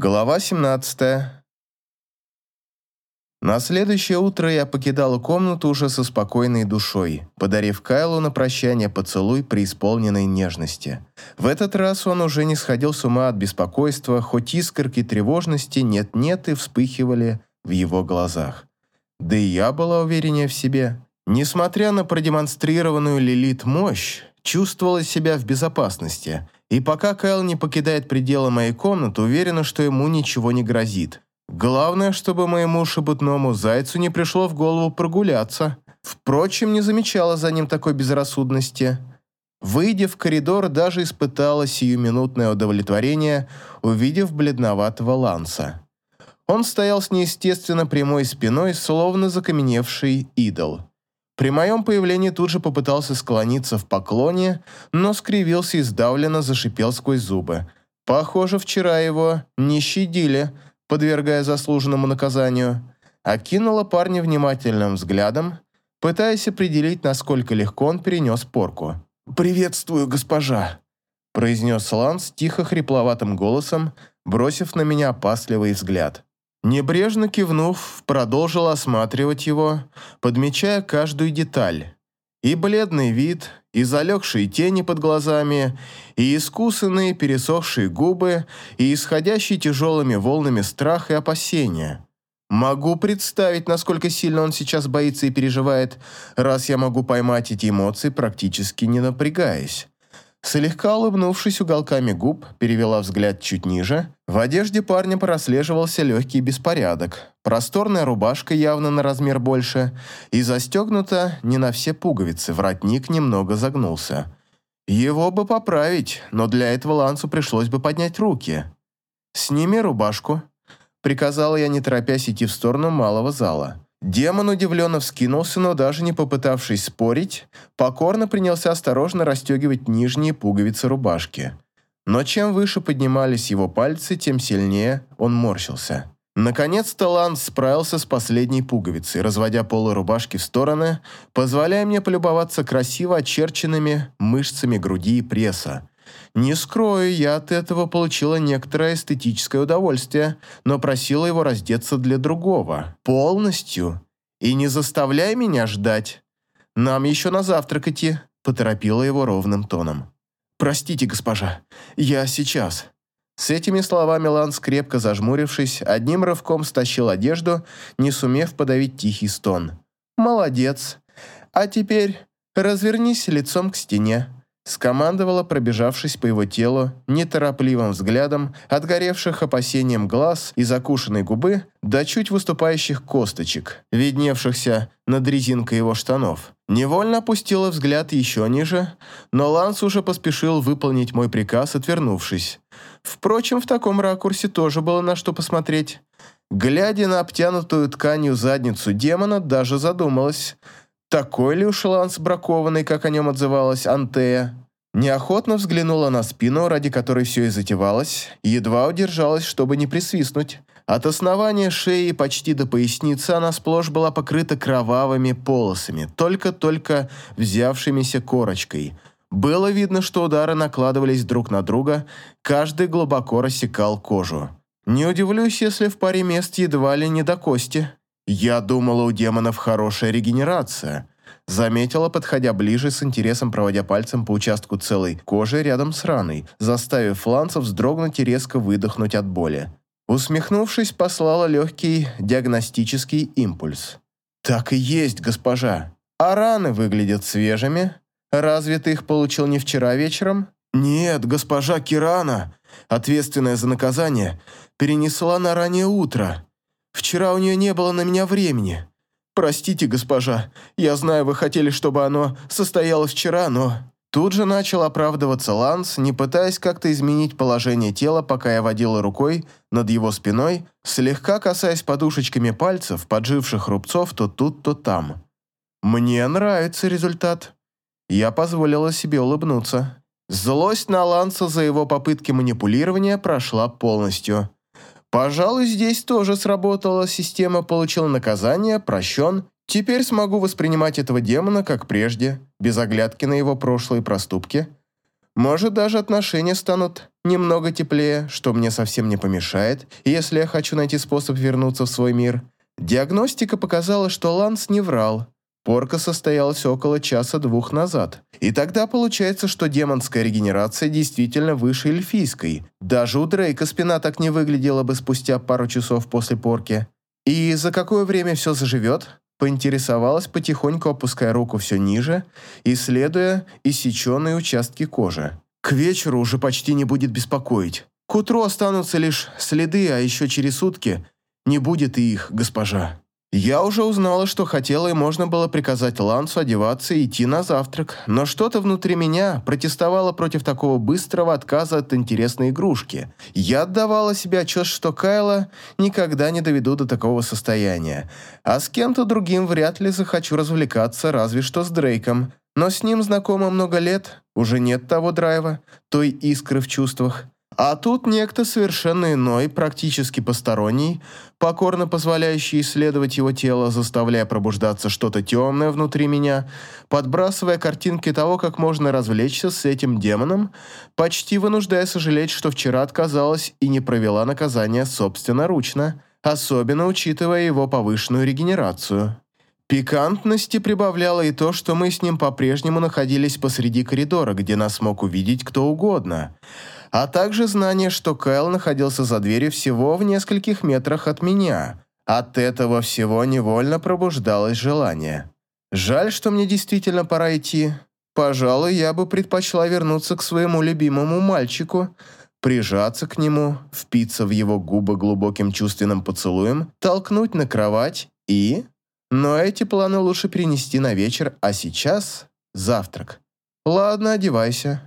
Глава 17. На следующее утро я покидала комнату уже со спокойной душой, подарив Кайлу на прощание поцелуй при исполненной нежности. В этот раз он уже не сходил с ума от беспокойства, хоть искорки тревожности нет-нет и вспыхивали в его глазах. Да и я была увереннее в себе. Несмотря на продемонстрированную Лилит мощь, чувствовала себя в безопасности – и пока Кайл не покидает пределы моей комнаты, уверена, что ему ничего не грозит. Главное, чтобы моему шебутному зайцу не пришло в голову прогуляться. Впрочем, не замечала за ним такой безрассудности. Выйдя в коридор, даже испытала сиюминутное удовлетворение, увидев бледноватого Ланса. Он стоял с неестественно прямой спиной, словно закаменевший идол. При моем появлении тут же попытался склониться в поклоне, но скривился и сдавленно зашипел сквозь зубы. Похоже, вчера его не щадили, подвергая заслуженному наказанию. Окинула парня внимательным взглядом, пытаясь определить, насколько легко он перенес порку. «Приветствую, госпожа», – произнес Ланс тихо хрипловатым голосом, бросив на меня опасливый взгляд. Небрежно кивнув, продолжил осматривать его, подмечая каждую деталь. И бледный вид, и залегшие тени под глазами, и искусанные пересохшие губы, и исходящие тяжелыми волнами страх и опасения. Могу представить, насколько сильно он сейчас боится и переживает, раз я могу поймать эти эмоции, практически не напрягаясь. Слегка улыбнувшись уголками губ, перевела взгляд чуть ниже. В одежде парня прослеживался легкий беспорядок. Просторная рубашка явно на размер больше и застегнута не на все пуговицы, воротник немного загнулся. Его бы поправить, но для этого Лансу пришлось бы поднять руки. «Сними рубашку», — приказала я, не торопясь идти в сторону малого зала. Демон удивленно вскинулся, но даже не попытавшись спорить, покорно принялся осторожно расстегивать нижние пуговицы рубашки. Но чем выше поднимались его пальцы, тем сильнее он морщился. Наконец-то Ланс справился с последней пуговицей, разводя полы рубашки в стороны, позволяя мне полюбоваться красиво очерченными мышцами груди и пресса, не скрою, я от этого получила некоторое эстетическое удовольствие, но просила его раздеться для другого. Полностью. И не заставляй меня ждать. Нам еще на завтрак идти, поторопила его ровным тоном. Простите, госпожа, я сейчас. С этими словами Ланс, крепко зажмурившись, одним рывком стащил одежду, не сумев подавить тихий стон. «Молодец. А теперь развернись лицом к стене» скомандовала, пробежавшись по его телу неторопливым взглядом от горевших опасением глаз и закушенной губы до чуть выступающих косточек, видневшихся над резинкой его штанов. Невольно опустила взгляд еще ниже, но Ланс уже поспешил выполнить мой приказ, отвернувшись. Впрочем, в таком ракурсе тоже было на что посмотреть. Глядя на обтянутую тканью задницу демона, даже задумалась – такой ли уж Ланс бракованный, как о нем отзывалась Антея? Неохотно взглянула на спину, ради которой все и затевалось, едва удержалась, чтобы не присвистнуть. От основания шеи почти до поясницы она сплошь была покрыта кровавыми полосами, только-только взявшимися корочкой. Было видно, что удары накладывались друг на друга, каждый глубоко рассекал кожу. Не удивлюсь, если в паре мест едва ли не до кости. «Я думала, у демонов хорошая регенерация», заметила, подходя ближе, с интересом проводя пальцем по участку целой кожи рядом с раной, заставив фланцев вздрогнуть и резко выдохнуть от боли. Усмехнувшись, послала легкий диагностический импульс. «Так и есть, госпожа. А раны выглядят свежими. Разве ты их получил не вчера вечером?» «Нет, госпожа Кирана, ответственная за наказание, перенесла на раннее утро», Вчера у нее не было на меня времени. Простите, госпожа, я знаю, вы хотели, чтобы оно состоялось вчера, но...» Тут же начал оправдываться Ланс, не пытаясь как-то изменить положение тела, пока я водила рукой над его спиной, слегка касаясь подушечками пальцев, подживших рубцов то тут, то там. «Мне нравится результат». Я позволила себе улыбнуться. Злость на Ланса за его попытки манипулирования прошла полностью. Пожалуй, здесь тоже сработала система «получил наказание, прощен». Теперь смогу воспринимать этого демона как прежде, без оглядки на его прошлые проступки. Может, даже отношения станут немного теплее, что мне совсем не помешает, если я хочу найти способ вернуться в свой мир. Диагностика показала, что Ланс не врал. Порка состоялась около часа-двух назад. И тогда получается, что демонская регенерация действительно выше эльфийской. Даже у Дрейка спина так не выглядела бы спустя пару часов после порки. И за какое время все заживет? Поинтересовалась, потихоньку опуская руку все ниже, исследуя иссеченные участки кожи. К вечеру уже почти не будет беспокоить. К утру останутся лишь следы, а еще через сутки не будет и их, госпожа. Я уже узнала, что хотела, и можно было приказать Лансу одеваться и идти на завтрак, но что-то внутри меня протестовало против такого быстрого отказа от интересной игрушки. Я отдавала себе отчет, что Кайла никогда не доведу до такого состояния, а с кем-то другим вряд ли захочу развлекаться, разве что с Дрейком. Но с ним знакомо много лет, уже нет того драйва, той искры в чувствах. А тут некто совершенно иной, практически посторонний, покорно позволяющий исследовать его тело, заставляя пробуждаться что-то темное внутри меня, подбрасывая картинки того, как можно развлечься с этим демоном, почти вынуждая сожалеть, что вчера отказалась и не провела наказание собственноручно, особенно учитывая его повышенную регенерацию. Пикантности прибавляло и то, что мы с ним по-прежнему находились посреди коридора, где нас мог увидеть кто угодно – а также знание, что Кайл находился за дверью всего в нескольких метрах от меня. От этого всего невольно пробуждалось желание. Жаль, что мне действительно пора идти. Пожалуй, я бы предпочла вернуться к своему любимому мальчику, прижаться к нему, впиться в его губы глубоким чувственным поцелуем, толкнуть на кровать и... Но эти планы лучше перенести на вечер, а сейчас завтрак. Ладно, одевайся.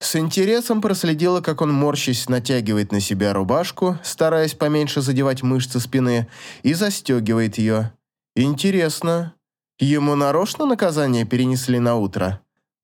С интересом проследила, как он, морщись, натягивает на себя рубашку, стараясь поменьше задевать мышцы спины, и застегивает ее. Интересно, ему нарочно наказание перенесли на утро?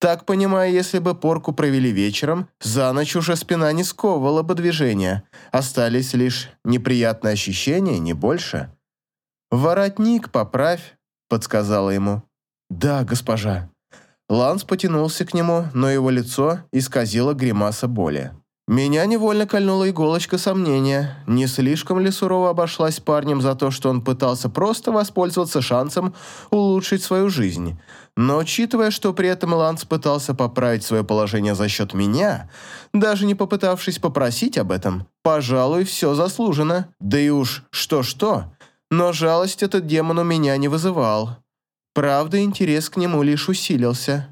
Так понимаю, если бы порку провели вечером, за ночь уже спина не сковывала бы движения, остались лишь неприятные ощущения, не больше. «Воротник поправь», — подсказала ему. «Да, госпожа». Ланс потянулся к нему, но его лицо исказило гримаса боли. Меня невольно кольнула иголочка сомнения, не слишком ли сурово обошлась парнем за то, что он пытался просто воспользоваться шансом улучшить свою жизнь. Но учитывая, что при этом Ланс пытался поправить свое положение за счет меня, даже не попытавшись попросить об этом, пожалуй, все заслужено. Да и уж что-что, но жалость этот демон у меня не вызывал. Правда, интерес к нему лишь усилился.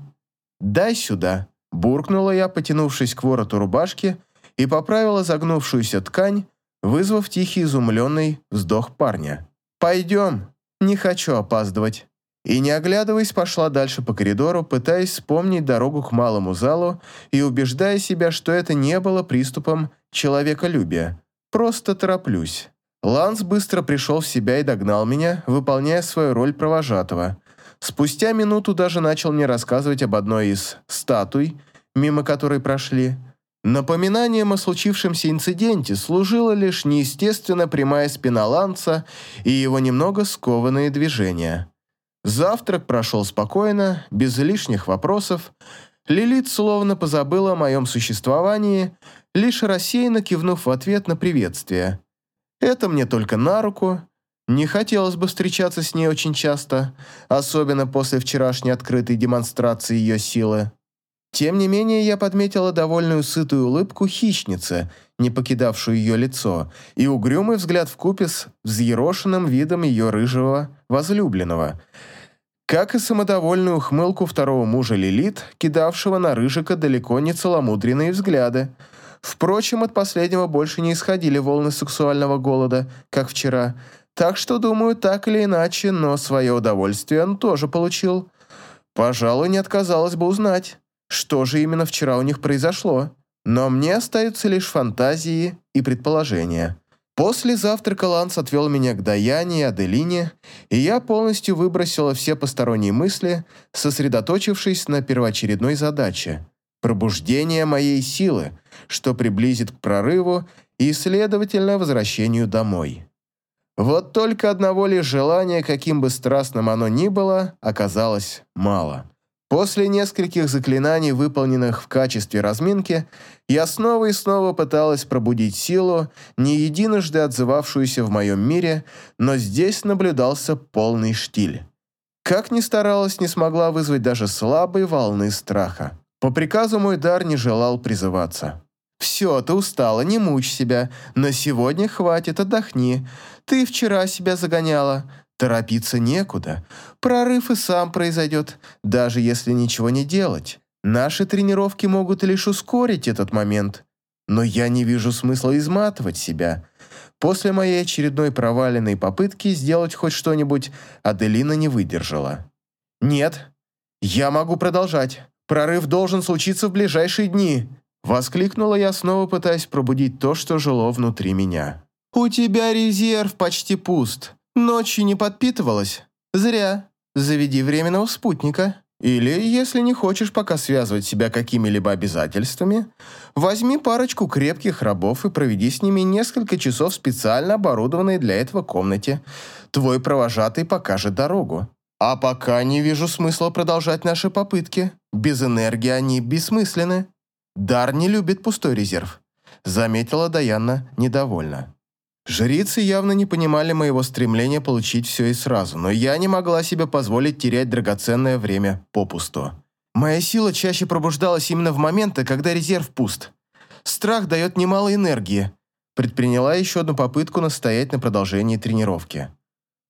«Дай сюда», – буркнула я, потянувшись к вороту рубашки, и поправила загнувшуюся ткань, вызвав тихий изумленный вздох парня. «Пойдем, не хочу опаздывать». И не оглядываясь, пошла дальше по коридору, пытаясь вспомнить дорогу к малому залу и убеждая себя, что это не было приступом человеколюбия. Просто тороплюсь. Ланс быстро пришел в себя и догнал меня, выполняя свою роль провожатого. Спустя минуту даже начал мне рассказывать об одной из статуй, мимо которой прошли. Напоминанием о случившемся инциденте служила лишь неестественно прямая спина Ланца и его немного скованные движения. Завтрак прошел спокойно, без лишних вопросов. Лилит словно позабыла о моем существовании, лишь рассеянно кивнув в ответ на приветствие. Это мне только на руку, не хотелось бы встречаться с ней очень часто, особенно после вчерашней открытой демонстрации ее силы. Тем не менее, я подметила довольную сытую улыбку хищницы, не покидавшую ее лицо, и угрюмый взгляд в купе с взъерошенным видом ее рыжего возлюбленного, как и самодовольную ухмылку второго мужа Лилит, кидавшего на Рыжика далеко не целомудренные взгляды. Впрочем, от последнего больше не исходили волны сексуального голода, как вчера – так что, думаю, так или иначе, но свое удовольствие он тоже получил. Пожалуй, не отказалось бы узнать, что же именно вчера у них произошло. Но мне остаются лишь фантазии и предположения. После завтрака Ланс отвел меня к Даяне и Аделине, и я полностью выбросила все посторонние мысли, сосредоточившись на первоочередной задаче – пробуждение моей силы, что приблизит к прорыву и, следовательно, возвращению домой. Вот только одного лишь желания, каким бы страстным оно ни было, оказалось мало. После нескольких заклинаний, выполненных в качестве разминки, я снова и снова пыталась пробудить силу, не единожды отзывавшуюся в моем мире, но здесь наблюдался полный штиль. Как ни старалась, не смогла вызвать даже слабой волны страха. По приказу мой дар не желал призываться. «Все, ты устала, не мучь себя. На сегодня хватит, отдохни. Ты вчера себя загоняла. Торопиться некуда. Прорыв и сам произойдет, даже если ничего не делать. Наши тренировки могут лишь ускорить этот момент. Но я не вижу смысла изматывать себя. После моей очередной проваленной попытки сделать хоть что-нибудь Аделина не выдержала. «Нет, я могу продолжать. Прорыв должен случиться в ближайшие дни», Воскликнула я, снова пытаясь пробудить то, что жило внутри меня. «У тебя резерв почти пуст. Ночью не подпитывалась? Зря. Заведи временного спутника. Или, если не хочешь пока связывать себя какими-либо обязательствами, возьми парочку крепких рабов и проведи с ними несколько часов в специально оборудованной для этого комнате. Твой провожатый покажет дорогу. А пока не вижу смысла продолжать наши попытки. Без энергии они бессмысленны. Дар не любит пустой резерв», — заметила Даяна недовольно. Жрицы явно не понимали моего стремления получить все и сразу, но я не могла себе позволить терять драгоценное время попусту. Моя сила чаще пробуждалась именно в моменты, когда резерв пуст. Страх дает немало энергии. Предприняла еще одну попытку настоять на продолжении тренировки.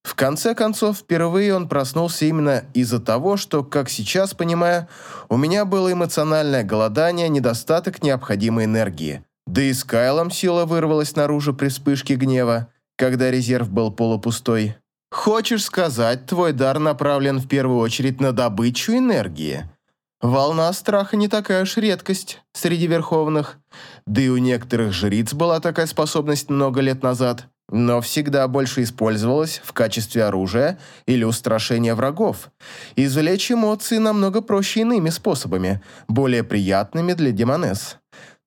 В конце концов, впервые он проснулся именно из-за того, что, как сейчас понимаю, у меня было эмоциональное голодание, недостаток необходимой энергии. Да и с Кайлом сила вырвалась наружу при вспышке гнева, когда резерв был полупустой. «Хочешь сказать, твой дар направлен в первую очередь на добычу энергии?» Волна страха не такая уж редкость среди верховных. Да и у некоторых жриц была такая способность много лет назад, но всегда больше использовалась в качестве оружия или устрашения врагов. Извлечь эмоции намного проще иными способами, более приятными для демонесс.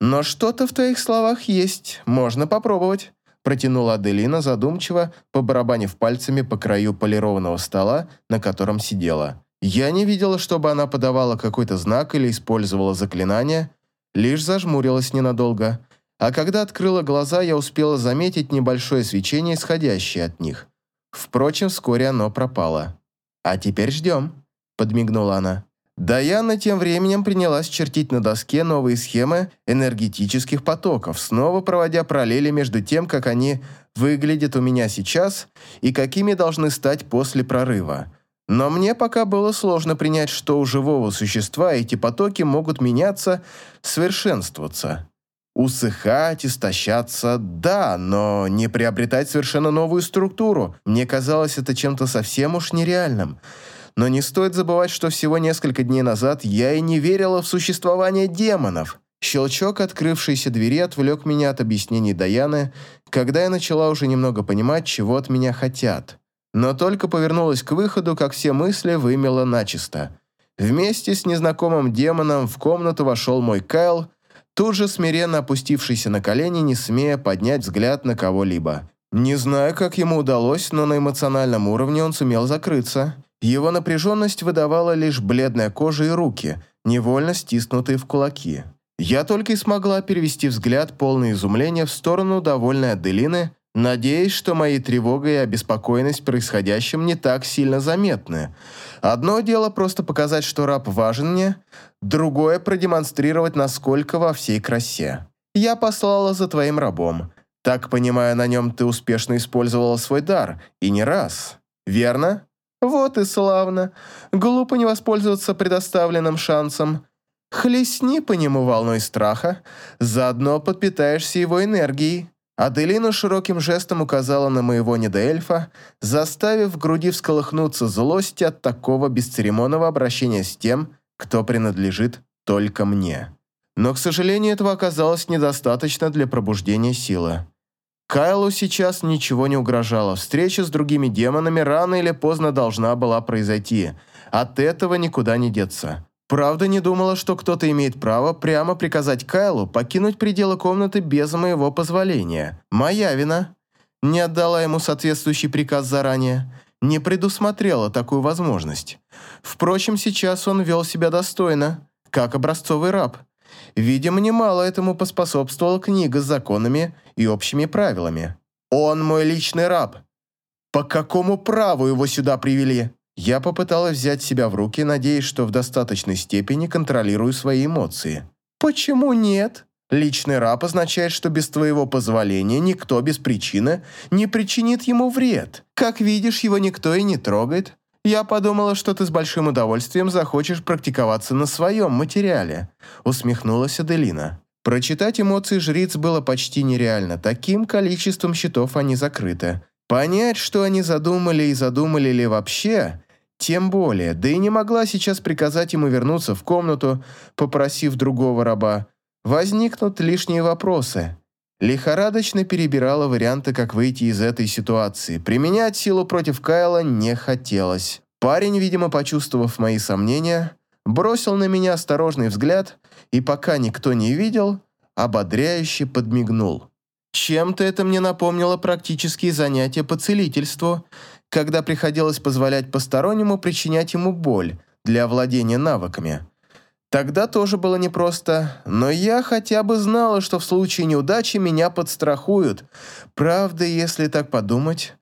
«Но что-то в твоих словах есть, можно попробовать», протянула Аделина задумчиво, побарабанив пальцами по краю полированного стола, на котором сидела. Я не видела, чтобы она подавала какой-то знак или использовала заклинание, лишь зажмурилась ненадолго. А когда открыла глаза, я успела заметить небольшое свечение, исходящее от них. Впрочем, вскоре оно пропало. «А теперь ждем», — подмигнула она. Даяна тем временем принялась чертить на доске новые схемы энергетических потоков, снова проводя параллели между тем, как они выглядят у меня сейчас и какими должны стать после прорыва. Но мне пока было сложно принять, что у живого существа эти потоки могут меняться, совершенствоваться. Усыхать, истощаться – да, но не приобретать совершенно новую структуру. Мне казалось это чем-то совсем уж нереальным – но не стоит забывать, что всего несколько дней назад я и не верила в существование демонов. Щелчок открывшейся двери отвлек меня от объяснений Даяны, когда я начала уже немного понимать, чего от меня хотят. Но только повернулась к выходу, как все мысли вымела начисто. Вместе с незнакомым демоном в комнату вошел мой Кайл, тут же смиренно опустившийся на колени, не смея поднять взгляд на кого-либо. Не знаю, как ему удалось, но на эмоциональном уровне он сумел закрыться – его напряженность выдавала лишь бледная кожа и руки, невольно стиснутые в кулаки. Я только и смогла перевести взгляд полное изумления в сторону довольной Аделины, надеясь, что мои тревога и обеспокоенность происходящим не так сильно заметны. Одно дело просто показать, что раб важен мне, другое – продемонстрировать, насколько во всей красе. Я послала за твоим рабом. Так, понимаю, на нем ты успешно использовала свой дар, и не раз. Верно? Вот и славно. Глупо не воспользоваться предоставленным шансом. Хлестни по нему волной страха, заодно подпитаешься его энергией. Аделина широким жестом указала на моего недоэльфа, заставив в груди всколыхнуться злость от такого бесцеремонного обращения с тем, кто принадлежит только мне. Но, к сожалению, этого оказалось недостаточно для пробуждения силы. Кайлу сейчас ничего не угрожало. Встреча с другими демонами рано или поздно должна была произойти. От этого никуда не деться. Правда, не думала, что кто-то имеет право прямо приказать Кайлу покинуть пределы комнаты без моего позволения. Моя вина. Не отдала ему соответствующий приказ заранее. не предусмотрела такую возможность. Впрочем, сейчас он вел себя достойно, как образцовый раб. Видимо, немало этому поспособствовала книга с законами и общими правилами. «Он мой личный раб. По какому праву его сюда привели?» Я попыталась взять себя в руки, надеясь, что в достаточной степени контролирую свои эмоции. «Почему нет?» Личный раб означает, что без твоего позволения никто без причины не причинит ему вред. Как видишь, его никто и не трогает. Я подумала, что ты с большим удовольствием захочешь практиковаться на своем материале», усмехнулась Аделина. Прочитать эмоции жриц было почти нереально, таким количеством счетов они закрыты. Понять, что они задумали и задумали ли вообще, тем более, да и не могла сейчас приказать ему вернуться в комнату, попросив другого раба, возникнут лишние вопросы. Лихорадочно перебирала варианты, как выйти из этой ситуации. Применять силу против Кайла не хотелось. Парень, видимо, почувствовав мои сомнения, бросил на меня осторожный взгляд и, пока никто не видел, ободряюще подмигнул. Чем-то это мне напомнило практические занятия по целительству, когда приходилось позволять постороннему причинять ему боль для овладения навыками. Тогда тоже было непросто, но я хотя бы знала, что в случае неудачи меня подстрахуют. Правда, если так подумать,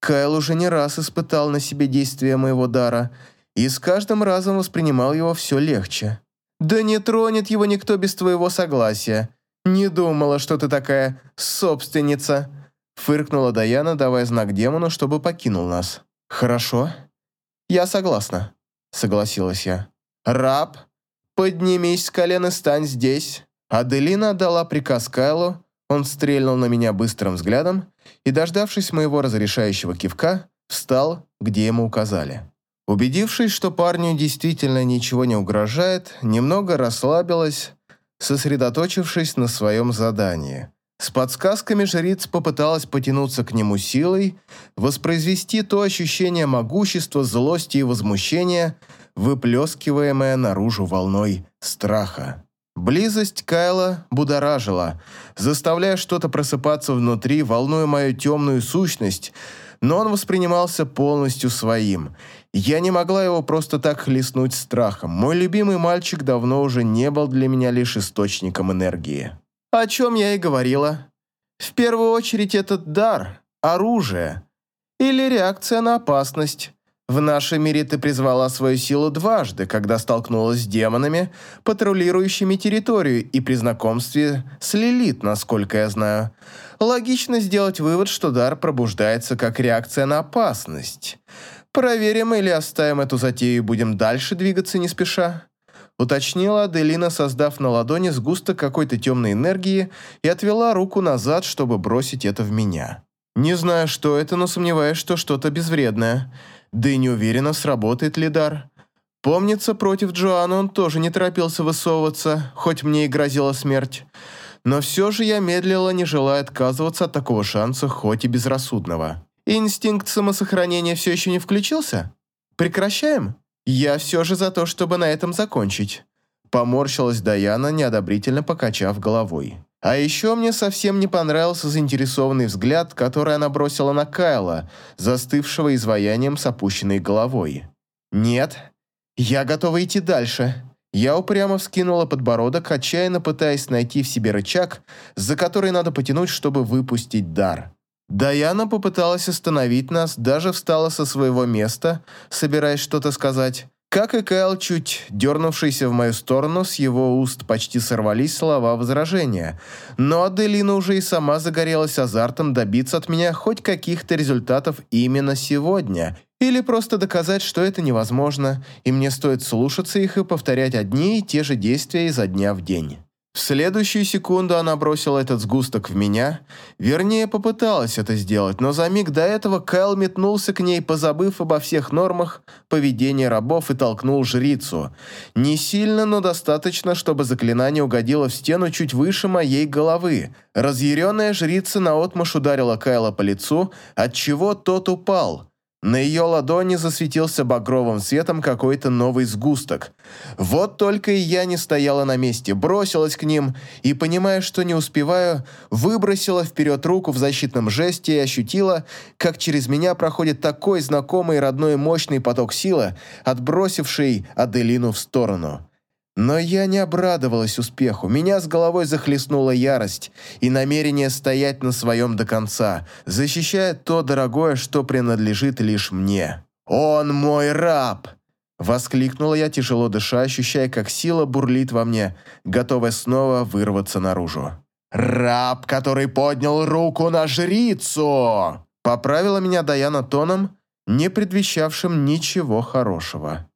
Кайл уже не раз испытал на себе действие моего дара и с каждым разом воспринимал его все легче. «Да не тронет его никто без твоего согласия. Не думала, что ты такая собственница», фыркнула Даяна, давая знак демону, чтобы покинул нас. «Хорошо. Я согласна», согласилась я. «Раб?» «Поднимись с колен и стань здесь». Аделина отдала приказ Кайлу, он стрельнул на меня быстрым взглядом и, дождавшись моего разрешающего кивка, встал, где ему указали. Убедившись, что парню действительно ничего не угрожает, немного расслабилась, сосредоточившись на своем задании. С подсказками жриц попыталась потянуться к нему силой, воспроизвести то ощущение могущества, злости и возмущения, выплескиваемая наружу волной страха. Близость Кайла будоражила, заставляя что-то просыпаться внутри, волнуя мою темную сущность, но он воспринимался полностью своим. Я не могла его просто так хлестнуть страхом. Мой любимый мальчик давно уже не был для меня лишь источником энергии. О чем я и говорила. В первую очередь этот дар, оружие или реакция на опасность. В нашем мире ты призвала свою силу дважды, когда столкнулась с демонами, патрулирующими территорию, и при знакомстве с Лилит, насколько я знаю. Логично сделать вывод, что дар пробуждается как реакция на опасность. Проверим или оставим эту затею и будем дальше двигаться не спеша? Уточнила Аделина, создав на ладони сгусток какой-то темной энергии и отвела руку назад, чтобы бросить это в меня. Не знаю, что это, но сомневаюсь, что что-то безвредное – да и не уверена, сработает ли дар. Помнится, против Джоана он тоже не торопился высовываться, хоть мне и грозила смерть. Но все же я медлила, не желая отказываться от такого шанса, хоть и безрассудного. Инстинкт самосохранения все еще не включился? Прекращаем? Я все же за то, чтобы на этом закончить. Поморщилась Даяна, неодобрительно покачав головой. А еще мне совсем не понравился заинтересованный взгляд, который она бросила на Кайла, застывшего изваянием с опущенной головой. «Нет, я готова идти дальше». Я упрямо вскинула подбородок, отчаянно пытаясь найти в себе рычаг, за который надо потянуть, чтобы выпустить дар. Даяна попыталась остановить нас, даже встала со своего места, собираясь что-то сказать, как и Кайл, чуть дернувшийся в мою сторону, с его уст почти сорвались слова возражения. Но Аделина уже и сама загорелась азартом добиться от меня хоть каких-то результатов именно сегодня. Или просто доказать, что это невозможно, и мне стоит слушаться их и повторять одни и те же действия изо дня в день. В следующую секунду она бросила этот сгусток в меня, вернее, попыталась это сделать, но за миг до этого Кайл метнулся к ней, позабыв обо всех нормах поведения рабов и толкнул жрицу. Не сильно, но достаточно, чтобы заклинание угодило в стену чуть выше моей головы. Разъяренная жрица наотмашь ударила Кайла по лицу, отчего тот упал. На ее ладони засветился багровым светом какой-то новый сгусток. Вот только и я не стояла на месте, бросилась к ним и, понимая, что не успеваю, выбросила вперед руку в защитном жесте и ощутила, как через меня проходит такой знакомый родной мощный поток силы, отбросивший Аделину в сторону. Но я не обрадовалась успеху. Меня с головой захлестнула ярость и намерение стоять на своем до конца, защищая то дорогое, что принадлежит лишь мне. «Он мой раб!» Воскликнула я, тяжело дыша, ощущая, как сила бурлит во мне, готовая снова вырваться наружу. «Раб, который поднял руку на жрицу!» Поправила меня Даяна тоном, не предвещавшим ничего хорошего.